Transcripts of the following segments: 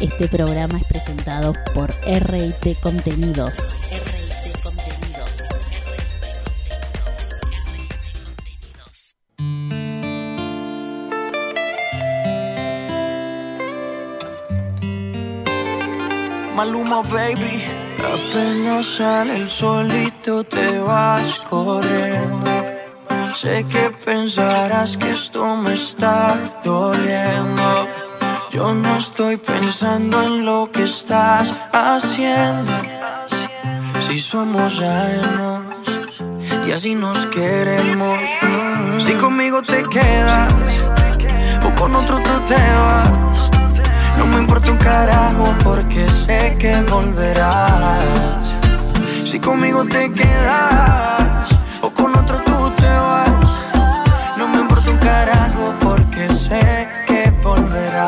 Este programa es presentado por RIT Contenidos. RIT Contenidos. Maluma, baby. Apenas sale el solito te vas corriendo. Sé que pensarás que esto me está doliendo. Yo no estoy pensando en lo que estás haciendo. Si somos ajenos y así nos queremos. Si conmigo te quedas o con otro tú te vas. No me importa un carajo porque sé que volverás. Si conmigo te quedas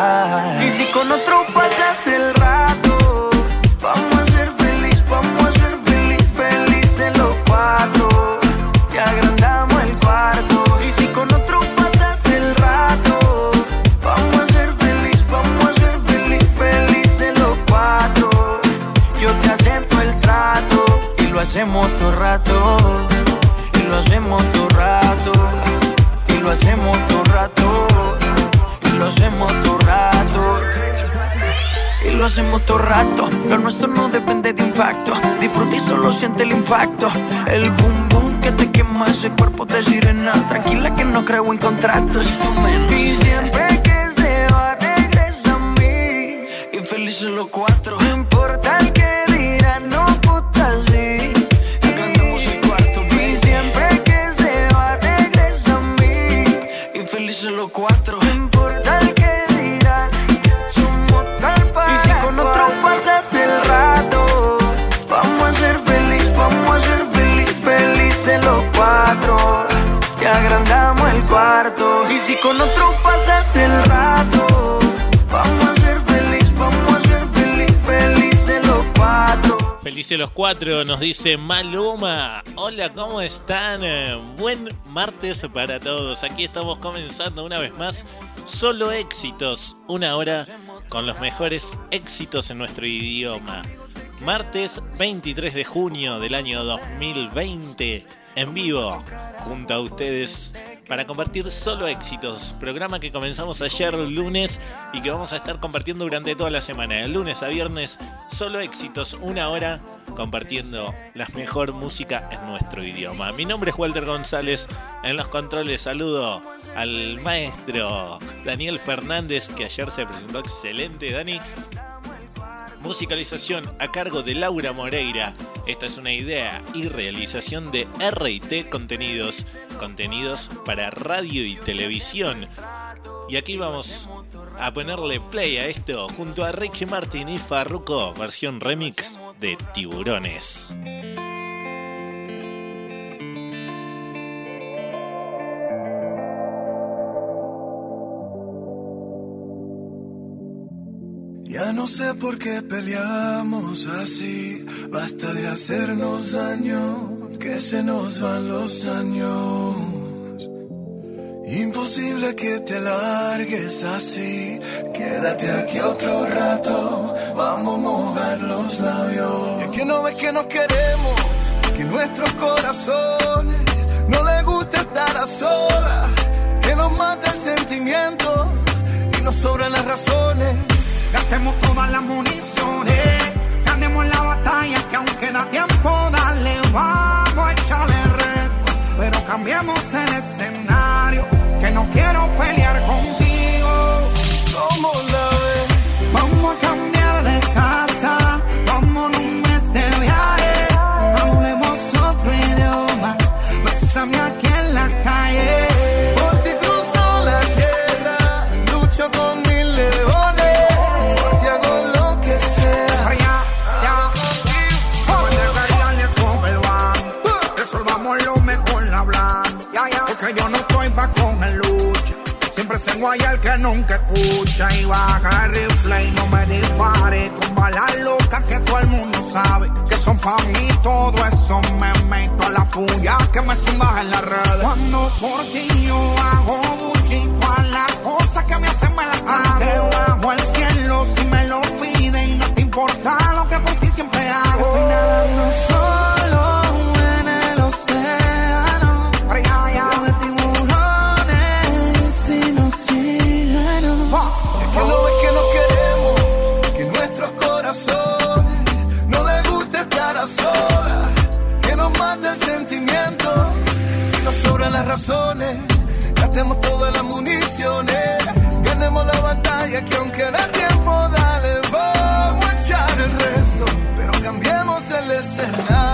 Y si con otro pasas el rato, vamos a ser feliz, vamos a ser feliz, felices los cuatro. Y agrandamos el cuarto. Y si con otro pasas el rato, vamos a ser feliz, vamos a ser feliz, felices los cuatro. Yo te acepto el trato y lo hacemos todo rato. Y lo hacemos todo rato. Y lo hacemos todo rato. Lo hacemos todo rato. Lo nuestro no depende de impacto. Disfruta y solo siente el impacto. El boom boom que te quema ese cuerpo de sirena. Tranquila que no creo en contratos. Y siempre que se va, regresa a mí. Y felices los cuatro. No importa el que con pasas el rato, vamos a ser feliz, vamos a ser feliz, felices los cuatro. Felices los cuatro, nos dice Maluma. Hola, ¿cómo están? Buen martes para todos. Aquí estamos comenzando una vez más. Solo éxitos. Una hora con los mejores éxitos en nuestro idioma. Martes 23 de junio del año 2020. En vivo, junto a ustedes. Para compartir solo éxitos, programa que comenzamos ayer lunes y que vamos a estar compartiendo durante toda la semana, de lunes a viernes, solo éxitos, una hora compartiendo la mejor música en nuestro idioma. Mi nombre es Walter González, en los controles saludo al maestro Daniel Fernández, que ayer se presentó excelente, Dani. Musicalización a cargo de Laura Moreira. Esta es una idea y realización de RT Contenidos, contenidos para radio y televisión. Y aquí vamos a ponerle play a esto junto a Ricky Martin y Farruko, versión remix de Tiburones. Ya no sé por qué peleamos así, basta de hacernos daño, que se nos van los años. Imposible que te largues así, quédate aquí otro rato, vamos a mover los labios. Es que no ves que nos queremos, que nuestros corazones no les gusta estar a solas, que nos mata el sentimiento y nos sobran las razones. Gastemos todas las municiones, ganemos la batalla que aún queda tiempo, dale, vamos a echarle reto, pero cambiemos el escenario, que no quiero pelear contigo. Se guaya el que escucha. Y baja el rifle y no me dispare. Con balas locas que todo el mundo sabe. Que son pa' mí todo eso me meto a la puya que me zumbas en la red. Cuando por ti yo hago bullito a las cosas que me hacen me las Debajo el cielo si me lo las razones, gastemos todas las municiones, ganemos la batalla que aunque da tiempo, dale, vamos a echar el resto, pero cambiemos el escenario.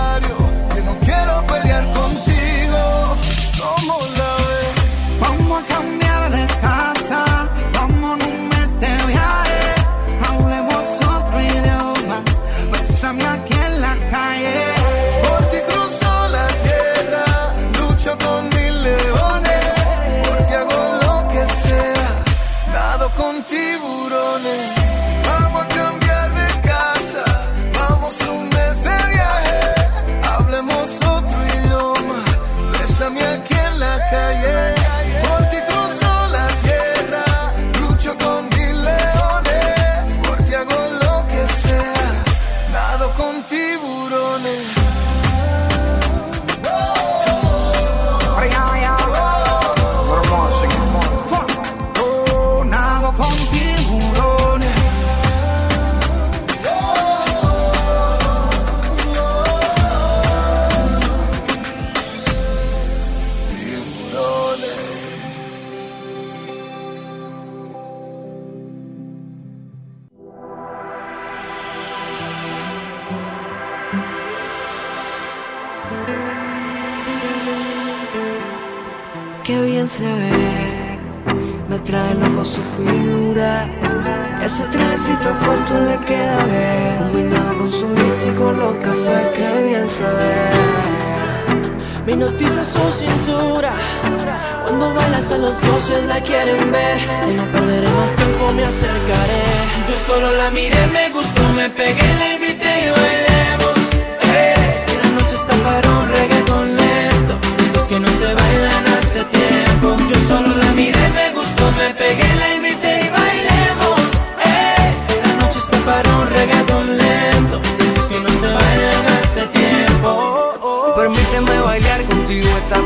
Me noticia su cintura, cuando baila hasta los dioses la quieren ver. Y no perderé más tiempo, me acercaré. Yo solo la miré, me gustó, me pegué, la invité y bailemos. Eh, La noche está para un reggaetón lento, esos que no se bailan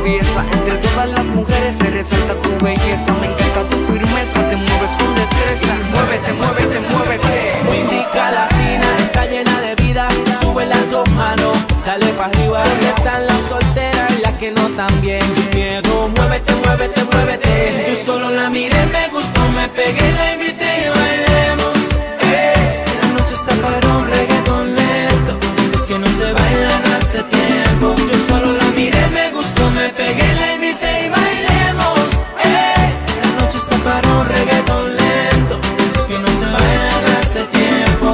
Entre todas las mujeres se resalta tu belleza Me encanta tu firmeza, te mueves con destreza Muévete, muévete, muévete Muy indica latina, está llena de vida. Sube las dos manos, dale para arriba. Donde están las solteras y las que no tan bien. Sin miedo, muévete, muévete, muévete. Yo solo la miré, me gustó, me pegué, la invité y bailemos. Eh, La noche está para un reggaetón lento. Esos que no se bailan hace tiempo. Yo solo la miré, me me pegué, la invité y bailemos. Eh, La noche está para un reggaetón lento. Esos que no se bailan hace tiempo.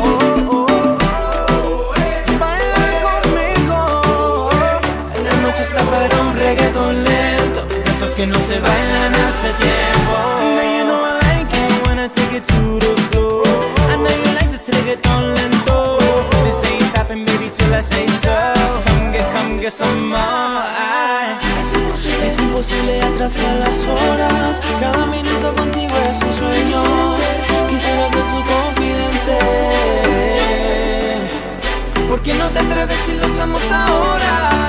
Baila conmigo. La noche está para un reggaetón lento. Esos que no se bailan hace tiempo. Atrasar las horas. Cada minuto contigo es un sueño. Quisiera ser su confidente. ¿Por qué no te atreves si lo hacemos ahora?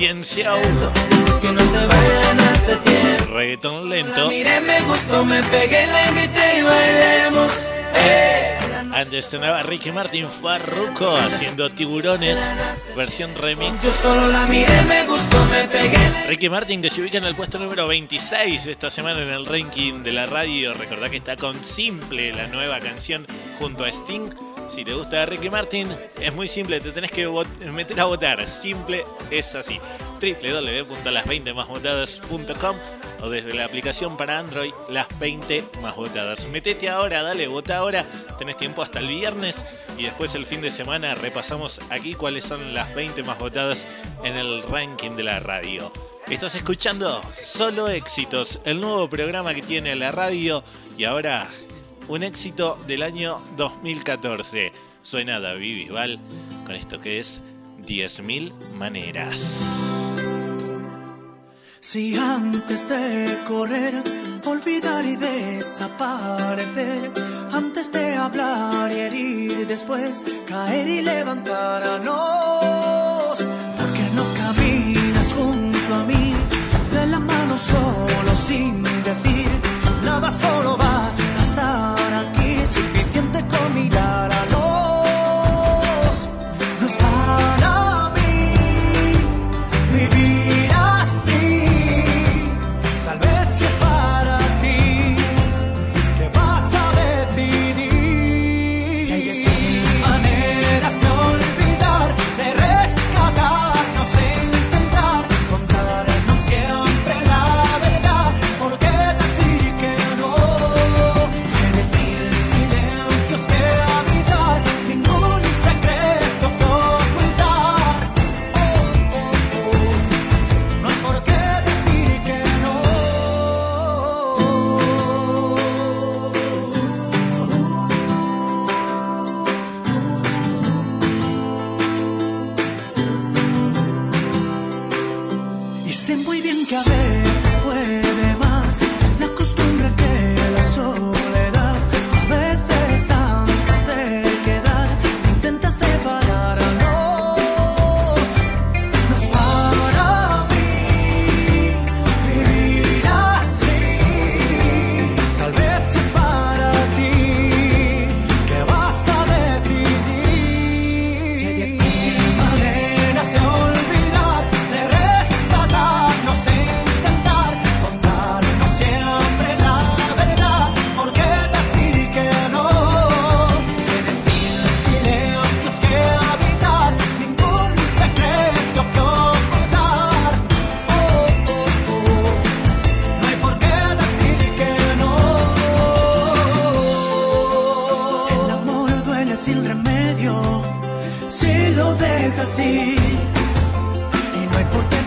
Un Suena ciencia, lento, esos que no se bailan hace tiempo. reggaetón La lento. miré, me gustó, me pegué, la invité y bailemos. Eh, Antes sonaba Ricky Martin Farruko haciendo tiburones, versión remix. Yo solo la miré, me gustó, me pegué. Ricky Martin que se ubica en el puesto número 26 esta semana en el ranking de la radio. Recordá que está con Simple, la nueva canción junto a Sting. Si te gusta Ricky Martin, es muy simple, te tenés que meter a votar. Simple es así. www.las20másvotadas.com o desde la aplicación para Android, las 20 más votadas. Metete ahora, dale, vota ahora. Tenés tiempo hasta el viernes y después el fin de semana repasamos aquí cuáles son las 20 más votadas en el ranking de la radio. Estás escuchando Solo Éxitos, el nuevo programa que tiene la radio y ahora un éxito del año 2014. Suena David Bisbal con esto que es 10.000 maneras. Si antes de correr, olvidar y desaparecer, antes de hablar y herir, después caer y levantarnos, ¿por qué no caminas junto a mí, de la mano solo sin decir nada solo? Bueno, si lo dejas así. Y no hay por qué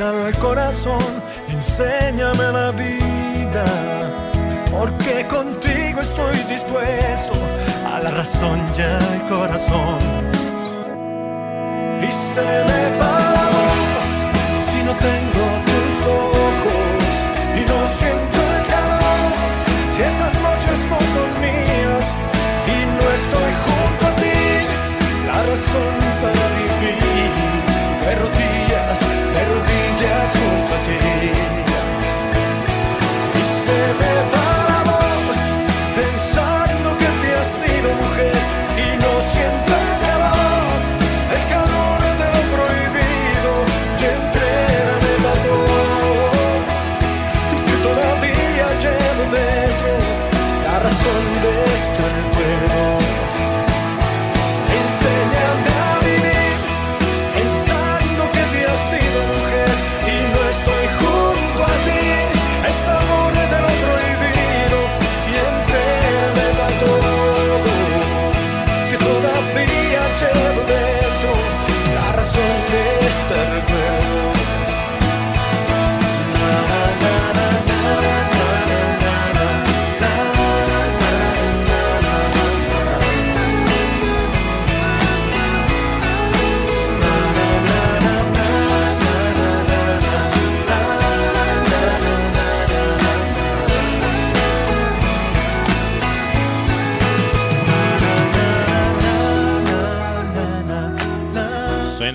el corazón, enséñame la vida, porque contigo estoy dispuesto a la razón y al corazón. Y se me va la voz si no tengo tus ojos y no siento el calor, si esas noches no son mías y no estoy junto a ti, la razón day.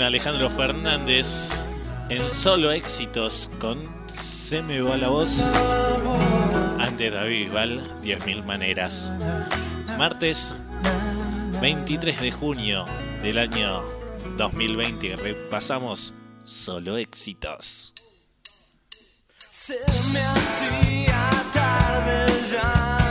Alejandro Fernández en solo éxitos con Se me va la voz. Antes David Val, 10.000 maneras. Martes 23 de junio del año 2020 repasamos solo éxitos. Se me hacía tarde ya.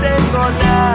Tengo nada,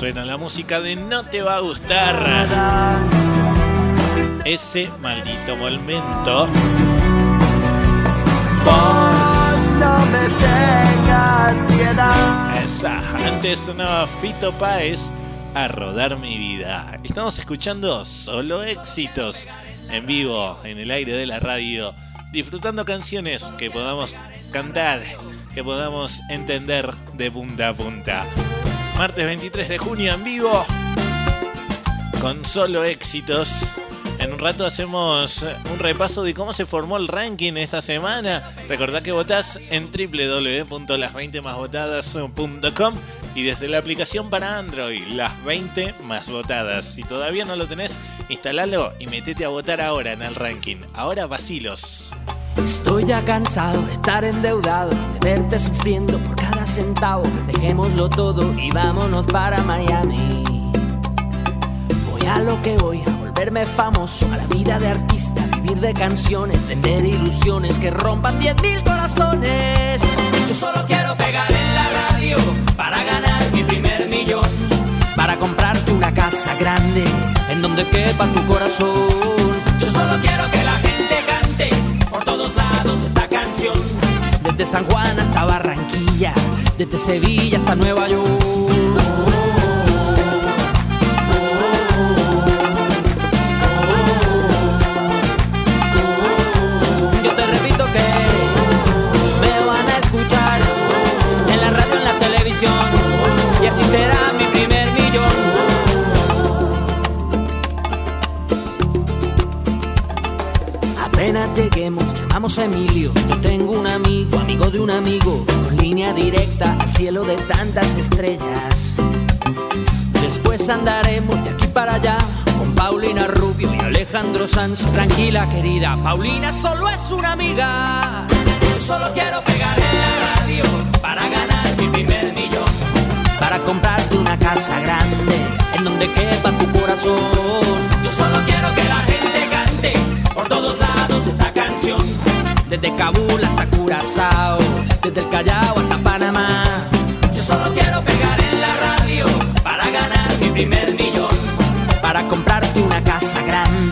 Suena la música de No te va a gustar. Ese maldito momento. Vos no me tengas piedad. Esa. Antes sonaba Fito Páez a rodar mi vida. Estamos escuchando solo éxitos en vivo, en el aire de la radio, disfrutando canciones que podamos cantar, que podamos entender de punta a punta. Martes 23 de junio en vivo, con solo éxitos. En un rato hacemos un repaso de cómo se formó el ranking esta semana. Recordá que votás en www.las20másvotadas.com y desde la aplicación para Android, las 20 más votadas. Si todavía no lo tenés, instalalo y metete a votar ahora en el ranking. Ahora vacilos. Estoy ya cansado de estar endeudado, de verte sufriendo por cada centavo. Dejémoslo todo y vámonos para Miami. Voy a lo que voy, volverme famoso, a la vida de artista, vivir de canciones, vender ilusiones que rompan 10.000 corazones. Yo solo quiero pegar en la radio para ganar mi primer millón. Para comprarte una casa grande en donde quepa tu corazón. Yo solo quiero que la gente cante por todos lados esta canción. Desde San Juan hasta Barranquilla, desde Sevilla hasta Nueva York. Apenas lleguemos, llamamos a Emilio. Yo tengo un amigo, amigo de un amigo, con línea directa al cielo de tantas estrellas. Después andaremos de aquí para allá con Paulina Rubio y Alejandro Sanz. Tranquila, querida, Paulina solo es una amiga. Yo solo quiero pegar en la radio para ganar mi primer millón. Para comprarte una casa grande en donde quepa tu corazón. Yo solo quiero que la gente cante por todos lados Desde Kabul hasta Curazao, desde el Callao hasta Panamá. Yo solo quiero pegar en la radio para ganar mi primer millón. Para comprarte una casa grande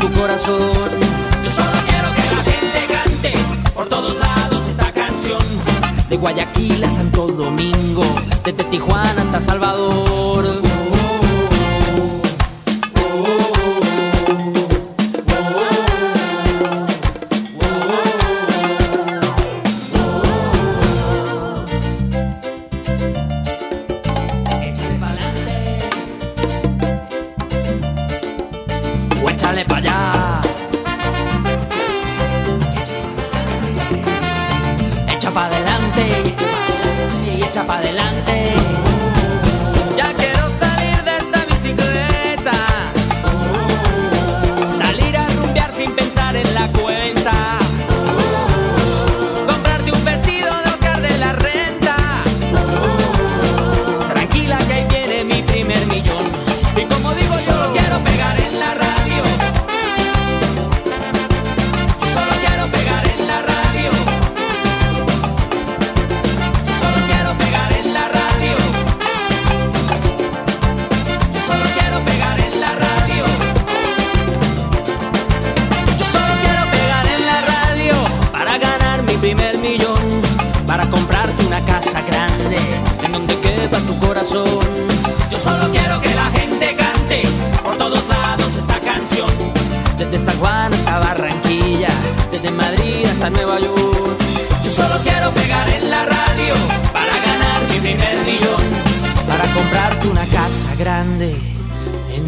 tu corazón. Yo solo quiero que la gente cante por todos lados esta canción. De Guayaquil a Santo Domingo, desde Tijuana hasta Salvador.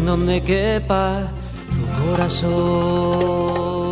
Donde quepa tu corazón.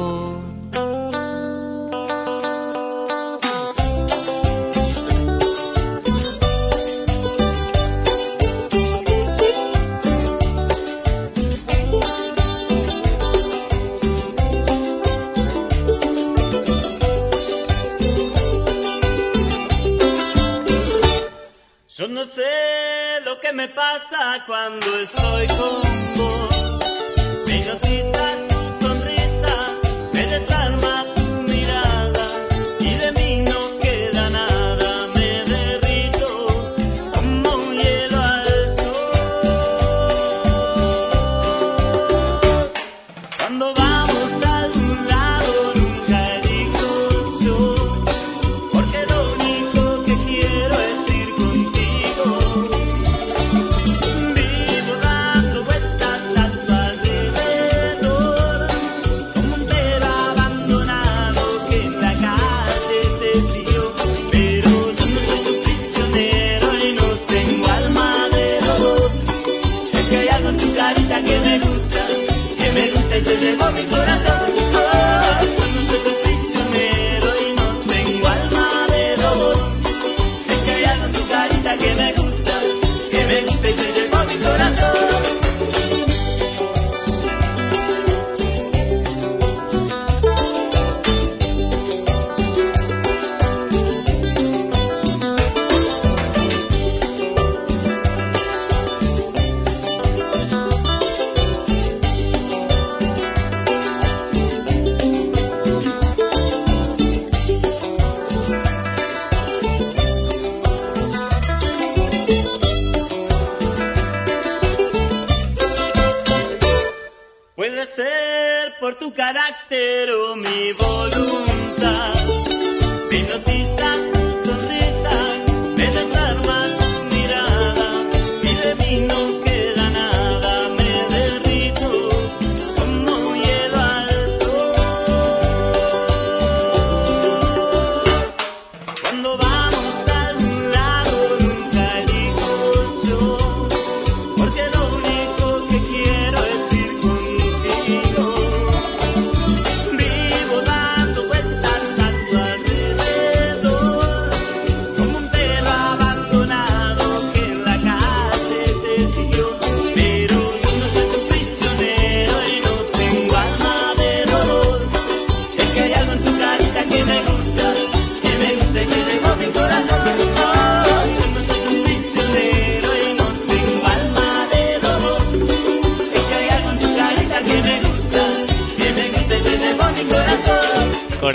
mi corazón.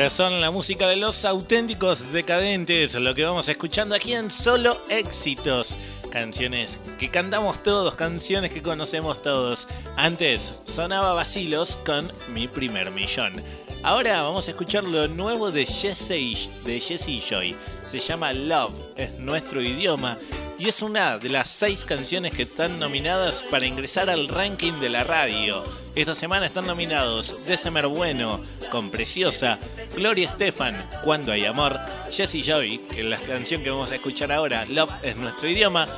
Son la música de los auténticos decadentes, lo que vamos escuchando aquí en Solo Éxitos. Canciones que cantamos todos, canciones que conocemos todos. Antes sonaba Vacilos con Mi Primer Millón. Ahora vamos a escuchar lo nuevo de Jesse, Jesse Joy. Se llama Love, es nuestro idioma y es una de las seis canciones que están nominadas para ingresar al ranking de la radio. Esta semana están nominados December Bueno con Preciosa, Gloria Estefan, Cuando hay amor, Jessie Joy, que es la canción que vamos a escuchar ahora, Love es nuestro idioma,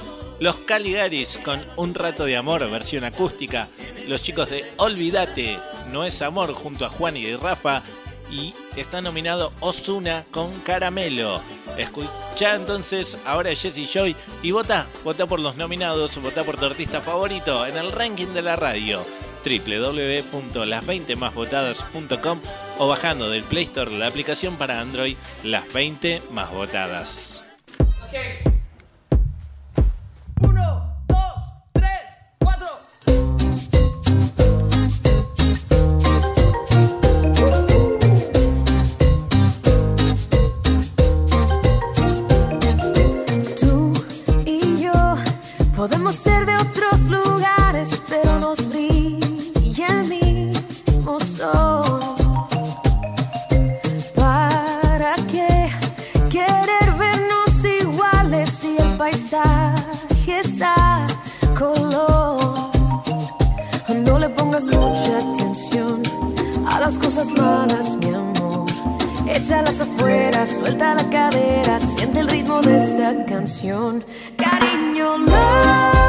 los Caligaris con Un rato de amor, versión acústica, los chicos de Olvídate, No es amor junto a Juan y Rafa, y está nominado Osuna con Caramelo. Escucha entonces ahora Jesse Joy. Y vota, vota por los nominados, vota por tu artista favorito en el ranking de la radio. www.las20másvotadas.com o bajando del Play Store la aplicación para Android Las 20 más votadas. Podemos ser de otros lugares, pero nos brilla el mismo sol. ¿Para qué querer vernos iguales si el paisaje es a color? No le pongas mucha atención a las cosas malas, mi afuera, suelta la cadera, siente el ritmo de esta canción. Cariño, love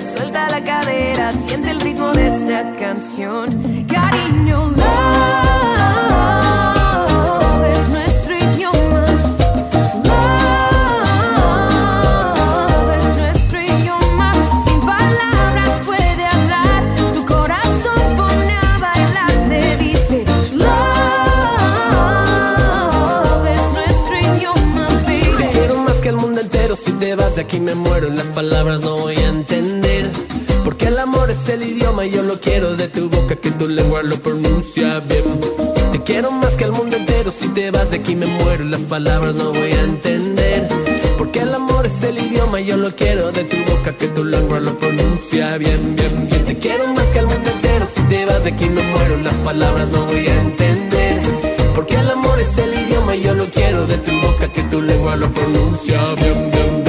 suelta la cadera, siente el ritmo de esta canción. Cariño, love es nuestro idioma. Love es nuestro idioma. Sin palabras puede hablar, tu corazón pone a bailar. Se dice love es nuestro idioma, baby. Te quiero más que el mundo entero. Si te vas de aquí me muero. Las palabras no voy a entender. Porque el amor es el idioma y yo lo quiero de tu boca que tu lengua lo pronuncia bien. Te quiero más que el mundo entero. Si te vas de aquí me muero. Las palabras no voy a entender. Porque el amor es el idioma y yo lo quiero de tu boca que tu lengua lo pronuncia bien, bien, bien. Te quiero más que el mundo entero. Si te vas de aquí me muero. Las palabras no voy a entender. Porque el amor es el idioma y yo lo quiero de tu boca que tu lengua lo pronuncia bien, bien,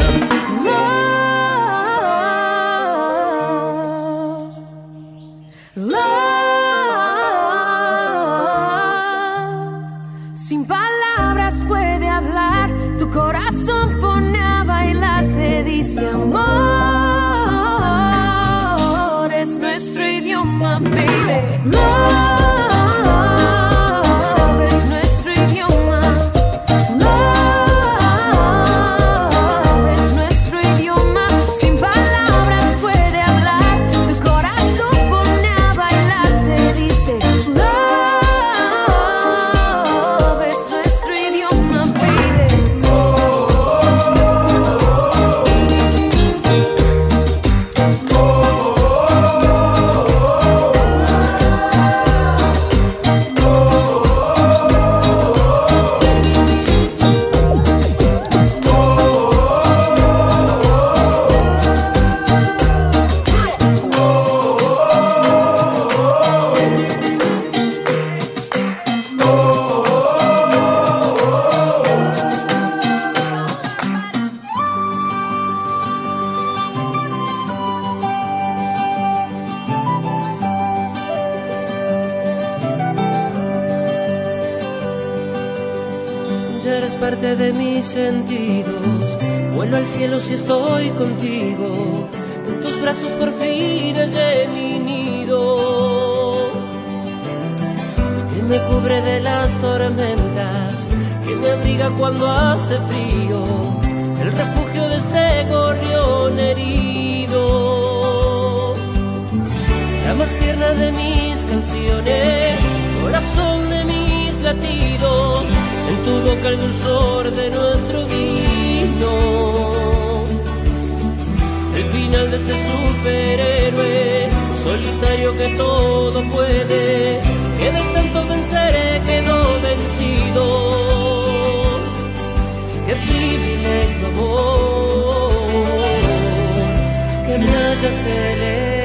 cubre de las tormentas, que me abriga cuando hace frío. El refugio de este gorrión herido. La más tierna de mis canciones, corazón de mis latidos, en tu boca el dulzor de nuestro vino. El final de este superhéroe, solitario que todo puede, que de tanto vencer quedó vencido. Qué privilegio, amor, que me hayas elegido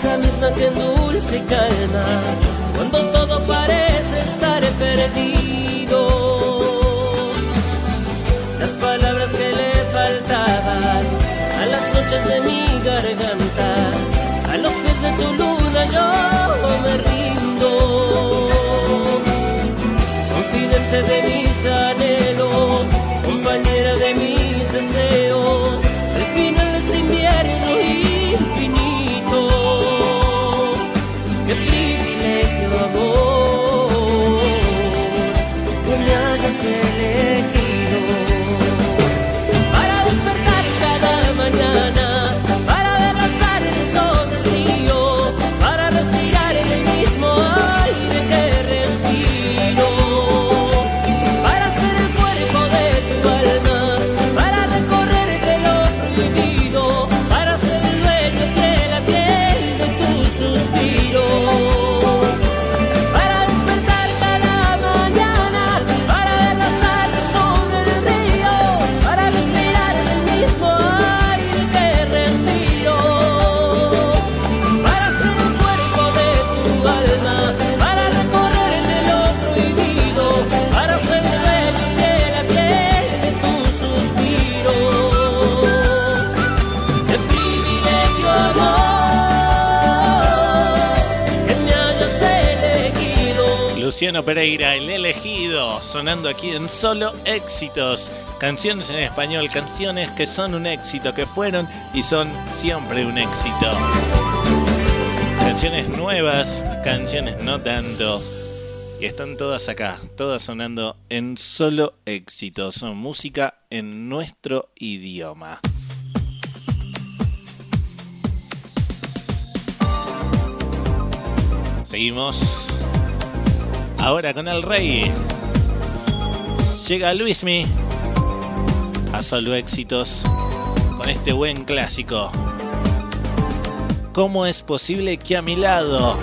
esa misma que endulce y calma, cuando todo parece estar perdido. Las palabras que le faltaban a las noches de mi garganta, Pereira, el elegido, sonando aquí en solo éxitos. Canciones en español, canciones que son un éxito, que fueron y son siempre un éxito. Canciones nuevas, canciones no tanto. Y están todas acá, todas sonando en solo éxitos. Son música en nuestro idioma. Seguimos. Ahora con el rey. Llega Luismi. A solo éxitos. Con este buen clásico. ¿Cómo es posible que a mi lado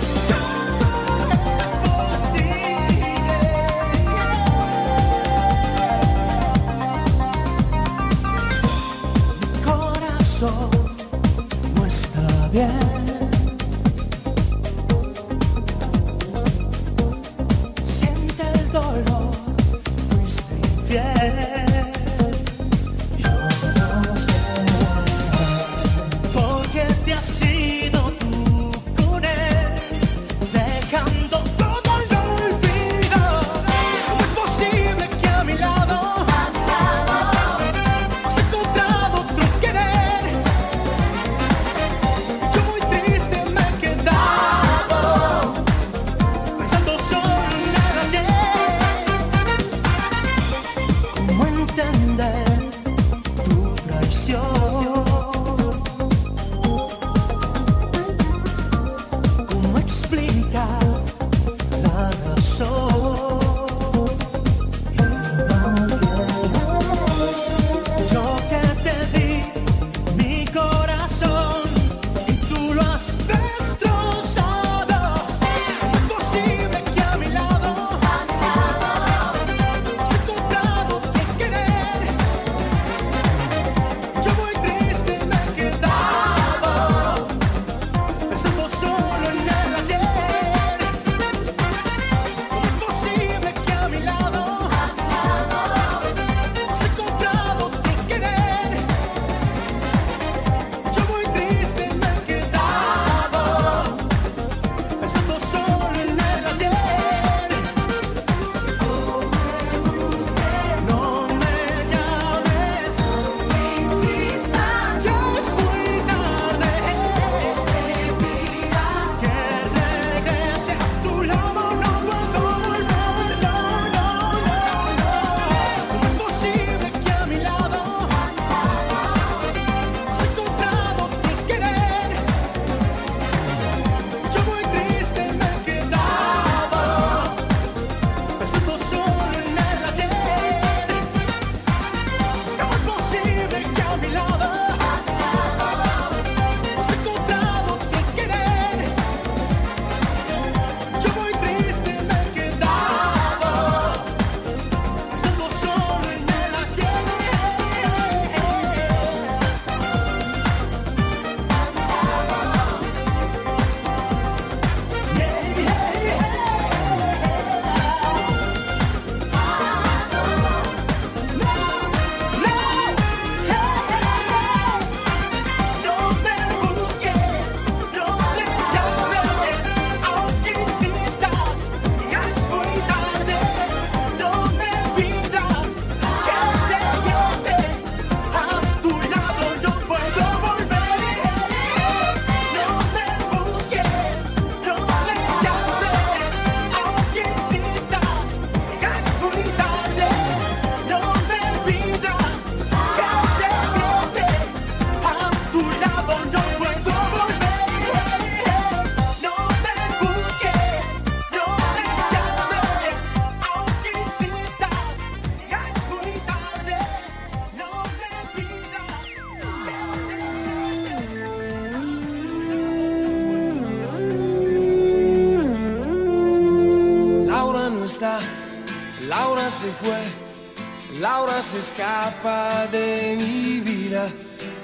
escapa de mi vida.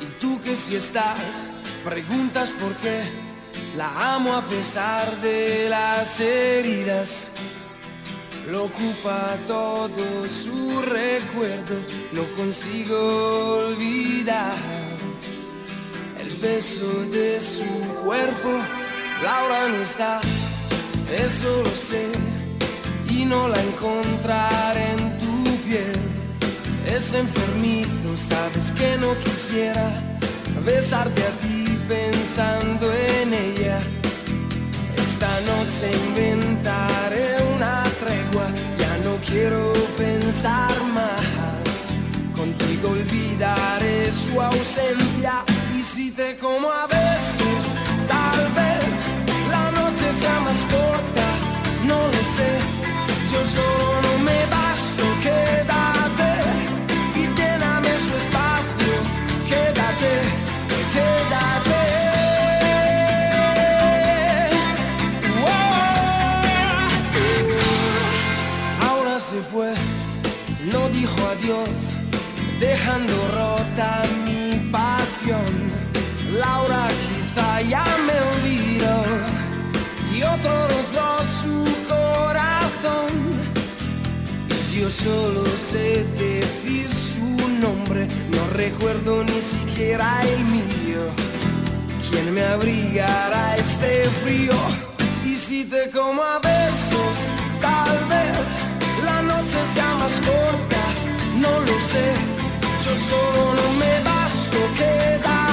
Y tú que si estás, preguntas por qué. La amo a pesar de las heridas. Lo ocupa todo su recuerdo, no consigo olvidar el beso de su cuerpo. Laura no está, eso lo sé, y no la encontraré en tu piel. Es enfermito, sabes que no quisiera besarte a ti pensando en ella. Esta noche inventaré una tregua, ya no quiero pensar más. Contigo olvidaré su ausencia y si te como a besos, tal vez la noche sea más corta, no lo sé. Yo solo no me basto, quédate dijo adiós, dejando rota mi pasión. Laura quizá ya me olvidó y otro rozó su corazón. Y yo solo sé decir su nombre, no recuerdo ni siquiera el mío. ¿Quién me abrigará este frío? Y si te como a besos, tal vez la noche sea más corta, no lo sé. Yo solo no me basto, quédate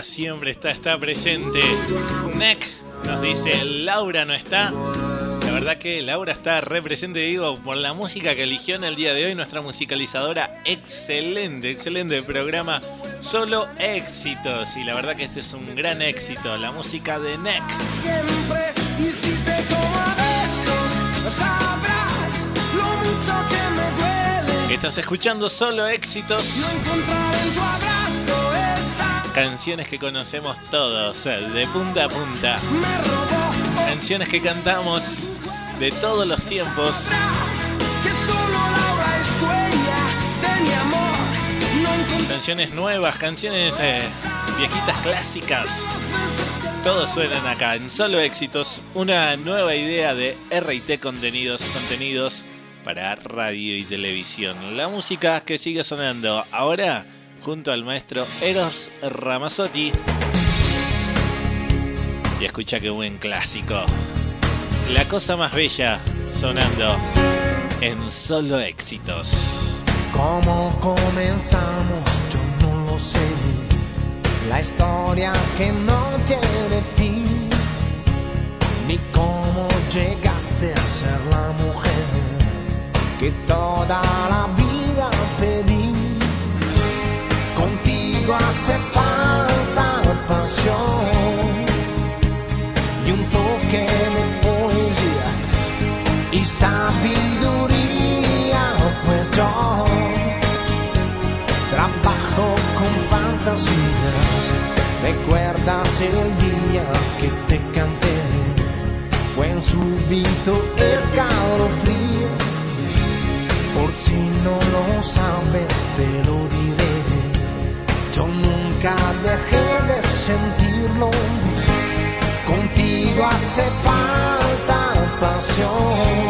Laura siempre está, está presente. Neck nos dice, Laura no está. La verdad que Laura está represente, digo, por la música que eligió en el día de hoy nuestra musicalizadora. Excelente, excelente programa. Solo éxitos. Y la verdad que este es un gran éxito. La música de Neck. siempre y si te como a besos sabrás lo mucho que me duele Estás escuchando solo éxitos. Canciones que conocemos todos, de punta a punta. Canciones que cantamos de todos los tiempos. Canciones nuevas, canciones eh, viejitas clásicas. Todos suenan acá en solo éxitos. Una nueva idea de RT Contenidos, contenidos para radio y televisión. La música que sigue sonando ahora junto al maestro Eros Ramazzotti. Y escucha qué buen clásico. La cosa más bella sonando en solo éxitos. ¿Cómo comenzamos? Yo no lo sé. La historia que no tiene fin. Ni cómo llegaste a ser la mujer que toda la vida Hace falta pasión y un toque de poesía y sabiduría, pues yo trabajo con fantasías. ¿Recuerdas el día que te canté? Fue en súbito escalofrío. Por si no lo sabes, te lo diré. Yo nunca dejé de sentirlo. Contigo hace falta pasión.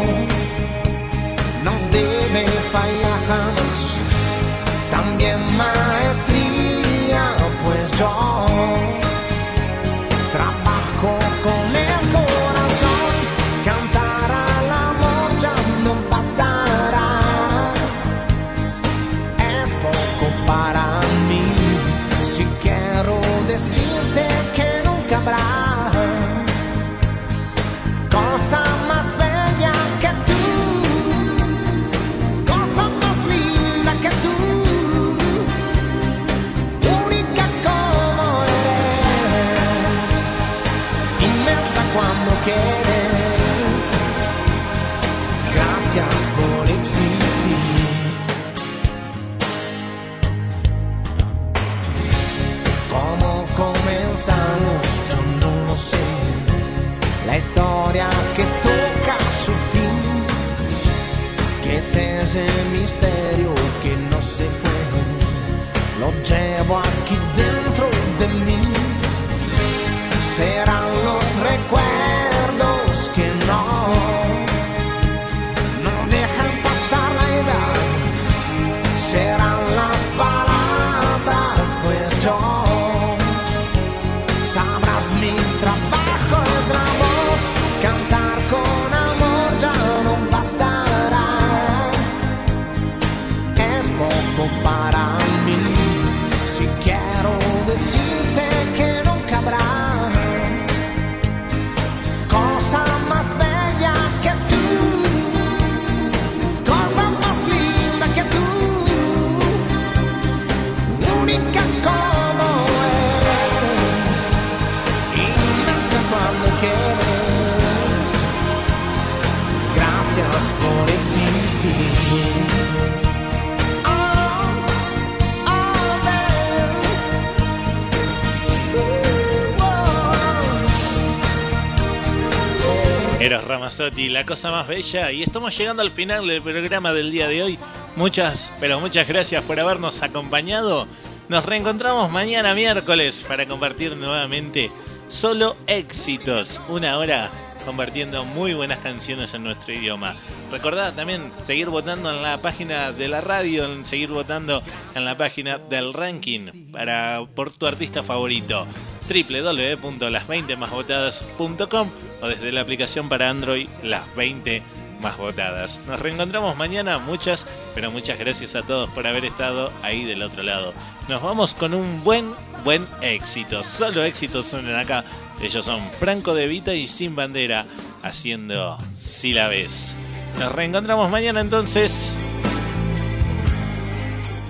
Ramazzotti, la cosa más bella. Y estamos llegando al final del programa del día de hoy. Muchas, pero muchas gracias por habernos acompañado. Nos reencontramos mañana miércoles para compartir nuevamente solo éxitos. Una hora compartiendo muy buenas canciones en nuestro idioma. Recordad también seguir votando en la página de la radio, seguir votando en la página del ranking para por tu artista favorito www.las20másvotadas.com o desde la aplicación para Android Las 20 más votadas. Nos reencontramos mañana, muchas, pero muchas gracias a todos por haber estado ahí del otro lado. Nos vamos con un buen, buen éxito. Solo éxitos suenan acá. Ellos son Franco de Vita y Sin Bandera haciendo Si la ves. Nos reencontramos mañana entonces.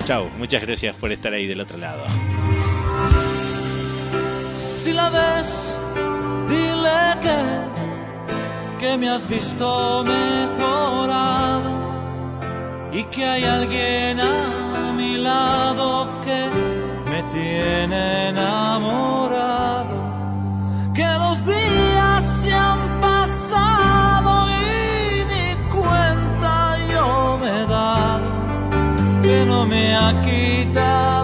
Chau, muchas gracias por estar ahí del otro lado. Si la ves, dile que, que me has visto mejorado y que hay alguien a mi lado que me tiene enamorado. Que los días se han pasado y ni cuenta yo me dado que no me ha quitado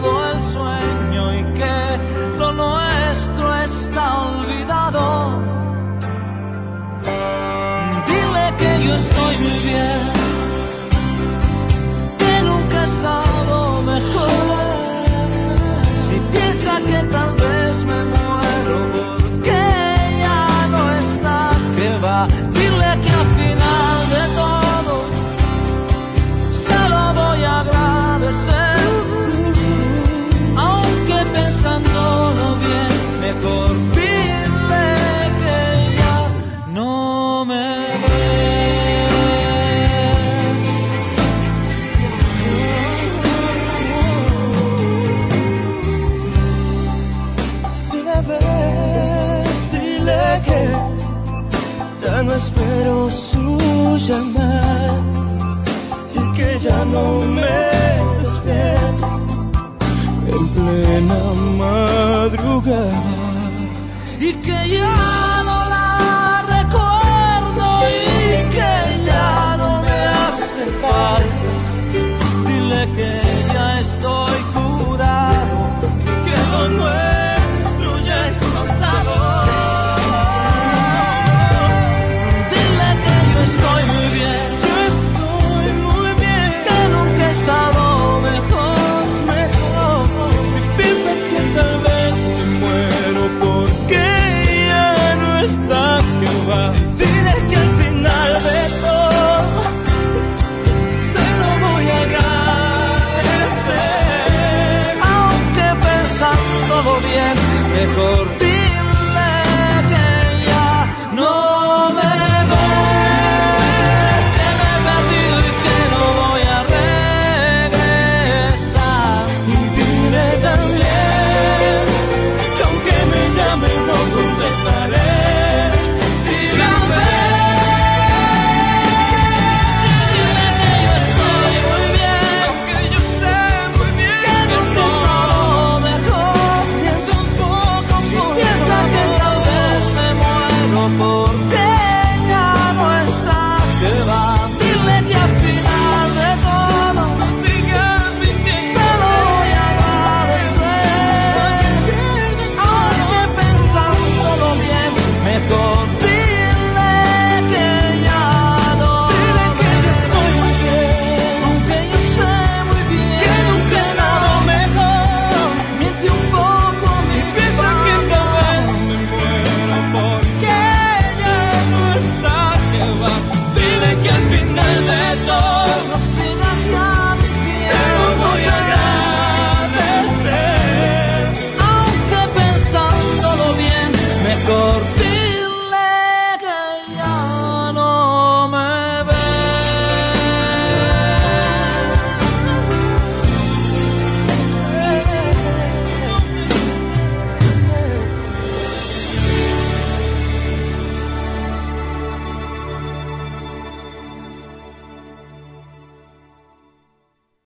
en